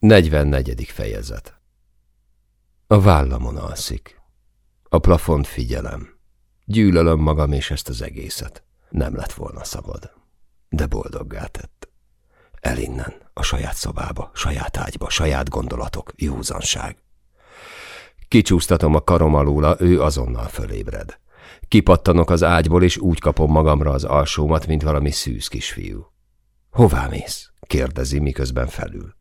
44. fejezet A vállamon alszik. A plafont figyelem. Gyűlölöm magam és ezt az egészet. Nem lett volna szabad. De boldoggá tett. El innen, a saját szobába, saját ágyba, saját gondolatok, józanság. Kicsúsztatom a karom alóla, ő azonnal fölébred. Kipattanok az ágyból, és úgy kapom magamra az alsómat, mint valami szűz kisfiú. Hová mész? kérdezi, miközben felül.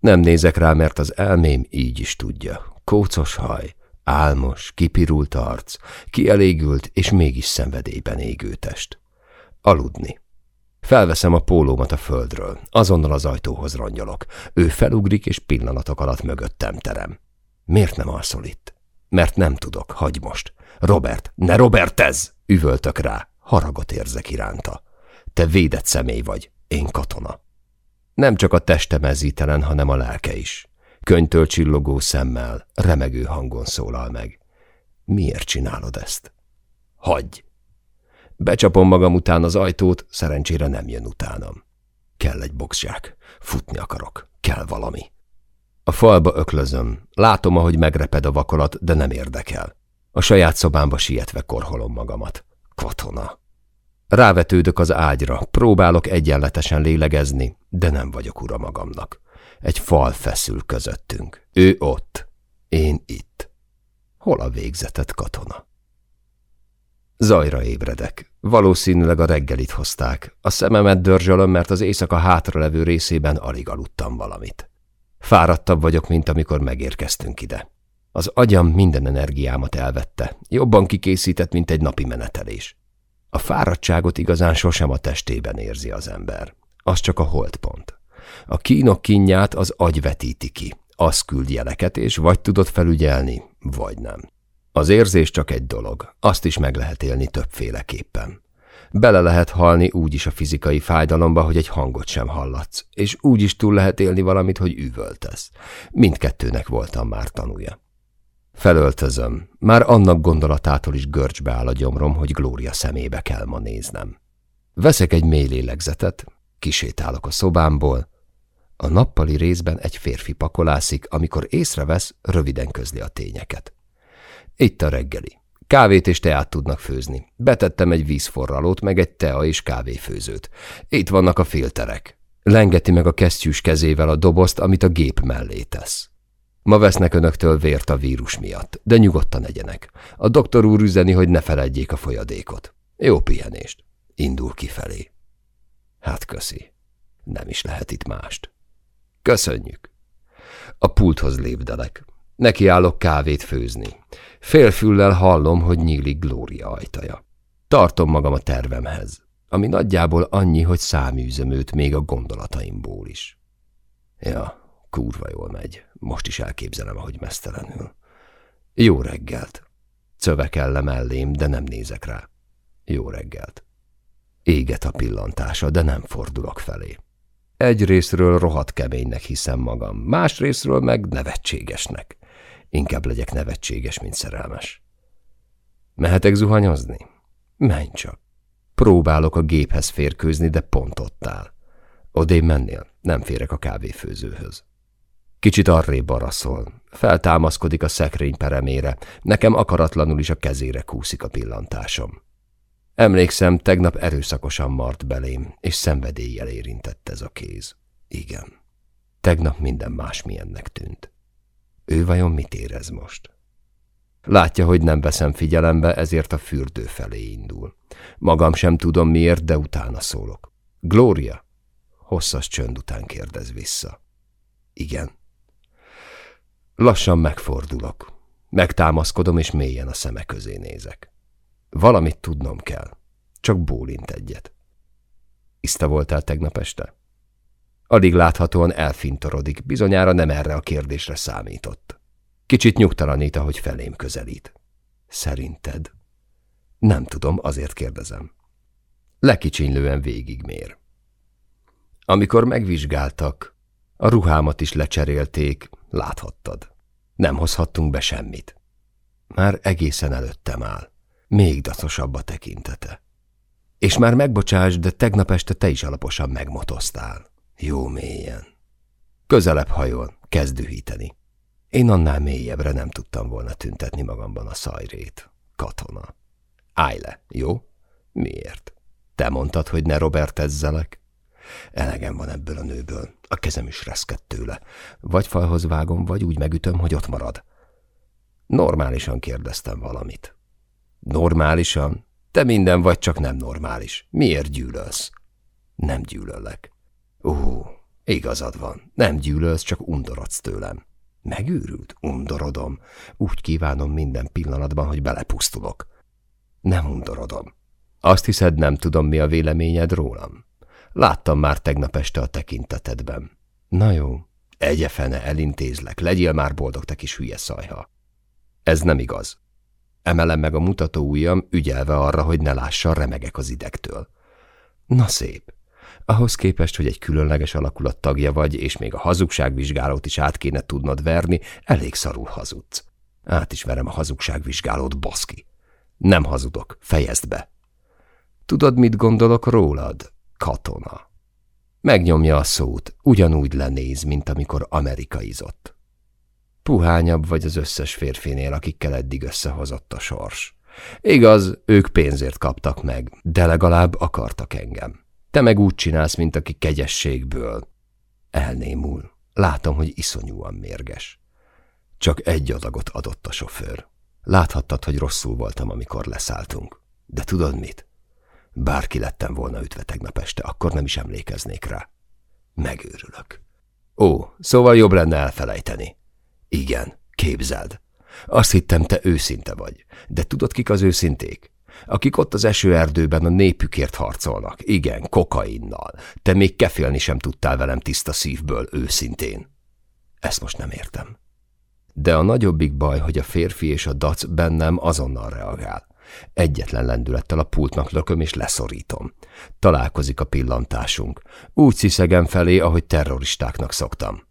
Nem nézek rá, mert az elmém így is tudja. Kócos haj, álmos, kipirult arc, kielégült és mégis szenvedélyben égő test. Aludni. Felveszem a pólómat a földről, azonnal az ajtóhoz rongyolok. Ő felugrik, és pillanatok alatt mögöttem terem. Miért nem alszol itt? Mert nem tudok, hagy most. Robert, ne Robert ez! Üvöltök rá, haragot érzek iránta. Te védett személy vagy, én katona. Nem csak a teste mezítelen, hanem a lelke is. Könytől csillogó szemmel, remegő hangon szólal meg. Miért csinálod ezt? Hagyj! Becsapom magam után az ajtót, szerencsére nem jön utánam. Kell egy boxzsák. Futni akarok. Kell valami. A falba öklözöm. Látom, ahogy megreped a vakolat, de nem érdekel. A saját szobámba sietve korholom magamat. Katona. Rávetődök az ágyra, próbálok egyenletesen lélegezni, de nem vagyok ura magamnak. Egy fal feszül közöttünk. Ő ott, én itt. Hol a végzetett katona? Zajra ébredek. Valószínűleg a reggelit hozták. A szememet dörzsölöm, mert az éjszaka hátralevő részében alig aludtam valamit. Fáradtabb vagyok, mint amikor megérkeztünk ide. Az agyam minden energiámat elvette, jobban kikészített, mint egy napi menetelés. A fáradtságot igazán sosem a testében érzi az ember. Az csak a holdpont. A kínok kínját az agy vetíti ki. Az küld jeleket, és vagy tudod felügyelni, vagy nem. Az érzés csak egy dolog, azt is meg lehet élni többféleképpen. Bele lehet halni úgy is a fizikai fájdalomba, hogy egy hangot sem hallatsz, és úgy is túl lehet élni valamit, hogy üvöltesz. Mindkettőnek voltam már tanúja. Felöltözöm. Már annak gondolatától is görcsbe áll a gyomrom, hogy Glória szemébe kell ma néznem. Veszek egy mély lélegzetet, kisétálok a szobámból. A nappali részben egy férfi pakolászik, amikor észrevesz, röviden közli a tényeket. Itt a reggeli. Kávét és teát tudnak főzni. Betettem egy vízforralót, meg egy tea és kávéfőzőt. Itt vannak a filterek. Lengeti meg a kesztyűs kezével a dobozt, amit a gép mellé tesz. Ma vesznek önöktől vért a vírus miatt, de nyugodtan egyenek. A doktor úr üzeni, hogy ne feledjék a folyadékot. Jó pihenést. Indul kifelé. Hát köszi. Nem is lehet itt mást. Köszönjük. A pulthoz lépdelek. Nekiállok kávét főzni. Félfüllel hallom, hogy nyílik Glória ajtaja. Tartom magam a tervemhez, ami nagyjából annyi, hogy száműzöm őt még a gondolataimból is. Ja, kurva jól megy. Most is elképzelem, ahogy mesztelenül. Jó reggelt. Cövekel mellém, de nem nézek rá. Jó reggelt. Éget a pillantása, de nem fordulok felé. Egy részről rohadt keménynek hiszem magam, más részről meg nevetségesnek. Inkább legyek nevetséges, mint szerelmes. Mehetek zuhanyozni? Menj csak. Próbálok a géphez férkőzni, de pont ott áll. Odé mennél, nem férek a kávéfőzőhöz. Kicsit arrébb araszol. Feltámaszkodik a szekrény peremére, nekem akaratlanul is a kezére kúszik a pillantásom. Emlékszem, tegnap erőszakosan mart belém, és szenvedéllyel érintett ez a kéz. Igen. Tegnap minden másmilyennek tűnt. Ő vajon mit érez most? Látja, hogy nem veszem figyelembe, ezért a fürdő felé indul. Magam sem tudom miért, de utána szólok. Gloria? Hosszas csönd után kérdez vissza. Igen. Lassan megfordulok. Megtámaszkodom, és mélyen a szeme közé nézek. Valamit tudnom kell. Csak bólint egyet. Iszta voltál tegnap este? Alig láthatóan elfintorodik, bizonyára nem erre a kérdésre számított. Kicsit nyugtalanít, ahogy felém közelít. Szerinted? Nem tudom, azért kérdezem. Lekicsinylően végigmér. Amikor megvizsgáltak, a ruhámat is lecserélték, láthattad. Nem hozhattunk be semmit. Már egészen előttem áll. Még dacosabb a tekintete. És már megbocsáss, de tegnap este te is alaposan megmotoztál. Jó mélyen. Közelebb hajol, kezd dühíteni. Én annál mélyebbre nem tudtam volna tüntetni magamban a szajrét. Katona. Állj le, jó? Miért? Te mondtad, hogy ne Robert ezzelek? Elegem van ebből a nőből. A kezem is reszkett tőle. Vagy falhoz vágom, vagy úgy megütöm, hogy ott marad. Normálisan kérdeztem valamit. Normálisan? Te minden vagy, csak nem normális. Miért gyűlölsz? Nem gyűlöllek. Ó, igazad van. Nem gyűlölsz, csak undorodsz tőlem. Megőrült? Undorodom. Úgy kívánom minden pillanatban, hogy belepusztulok. Nem undorodom. Azt hiszed, nem tudom, mi a véleményed rólam? Láttam már tegnap este a tekintetedben. Na jó, egyefene elintézlek, legyél már boldog, te kis hülye szajha. Ez nem igaz. Emelem meg a mutató ujjam, ügyelve arra, hogy ne lássa, remegek az idegtől. Na szép. Ahhoz képest, hogy egy különleges alakulat tagja vagy, és még a hazugságvizsgálót is át kéne tudnod verni, elég szarul hazudsz. Át is verem a hazugságvizsgálót, baszki. Nem hazudok, fejezd be. Tudod, mit gondolok rólad? Katona. Megnyomja a szót, ugyanúgy lenéz, mint amikor amerikaizott. Puhányabb vagy az összes férfinél, akikkel eddig összehozott a sors. Igaz, ők pénzért kaptak meg, de legalább akartak engem. Te meg úgy csinálsz, mint aki kegyességből. Elnémul. Látom, hogy iszonyúan mérges. Csak egy adagot adott a sofőr. Láthattad, hogy rosszul voltam, amikor leszálltunk. De tudod mit? Bárki lettem volna ütve tegnap este, akkor nem is emlékeznék rá. Megőrülök. Ó, szóval jobb lenne elfelejteni. Igen, képzeld. Azt hittem, te őszinte vagy. De tudod, kik az őszinték? Akik ott az esőerdőben a népükért harcolnak. Igen, kokainnal. Te még kefélni sem tudtál velem tiszta szívből, őszintén. Ezt most nem értem. De a nagyobbik baj, hogy a férfi és a dac bennem azonnal reagál. Egyetlen lendülettel a pultnak lököm és leszorítom. Találkozik a pillantásunk. Úgy sziszegem felé, ahogy terroristáknak szoktam.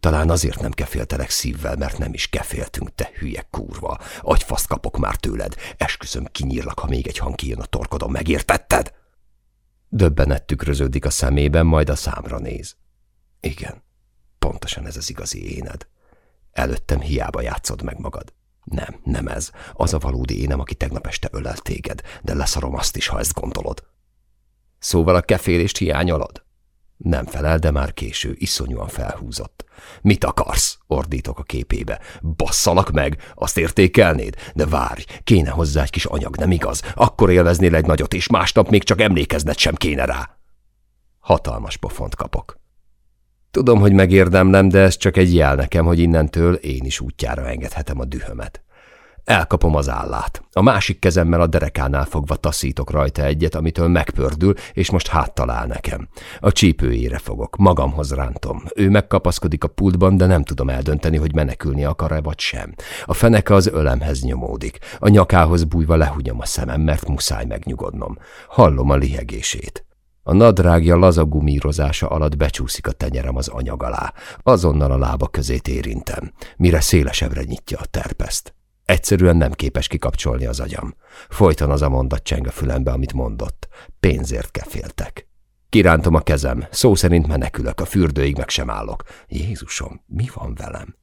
Talán azért nem keféltelek szívvel, mert nem is keféltünk, te hülye kurva. Agyfaszt kapok már tőled. Esküszöm, kinyírlak, ha még egy hang kijön a torkodon, megértetted? Döbbenet tükröződik a szemében, majd a számra néz. Igen, pontosan ez az igazi éned. Előttem hiába játszod meg magad. Nem, nem ez. Az a valódi énem, aki tegnap este ölelt téged, de leszarom azt is, ha ezt gondolod. Szóval a kefélést hiányolod? Nem felel, de már késő, iszonyúan felhúzott. Mit akarsz? ordítok a képébe. Basszalak meg, azt értékelnéd? De várj, kéne hozzá egy kis anyag, nem igaz? Akkor élveznél egy nagyot, és másnap még csak emlékezned sem kéne rá. Hatalmas pofont kapok. Tudom, hogy megérdemlem, de ez csak egy jel nekem, hogy innentől én is útjára engedhetem a dühömet. Elkapom az állát. A másik kezemmel a derekánál fogva taszítok rajta egyet, amitől megpördül, és most háttalál nekem. A csípőjére fogok, magamhoz rántom. Ő megkapaszkodik a pultban, de nem tudom eldönteni, hogy menekülni akar-e vagy sem. A feneke az ölemhez nyomódik. A nyakához bújva lehunyom a szemem, mert muszáj megnyugodnom. Hallom a lihegését. A nadrágja laza gumírozása alatt becsúszik a tenyerem az anyag alá. Azonnal a lába közét érintem, mire szélesebbre nyitja a terpeszt. Egyszerűen nem képes kikapcsolni az agyam. Folyton az a mondat cseng a fülembe, amit mondott. Pénzért keféltek. Kirántom a kezem, szó szerint menekülök, a fürdőig meg sem állok. Jézusom, mi van velem?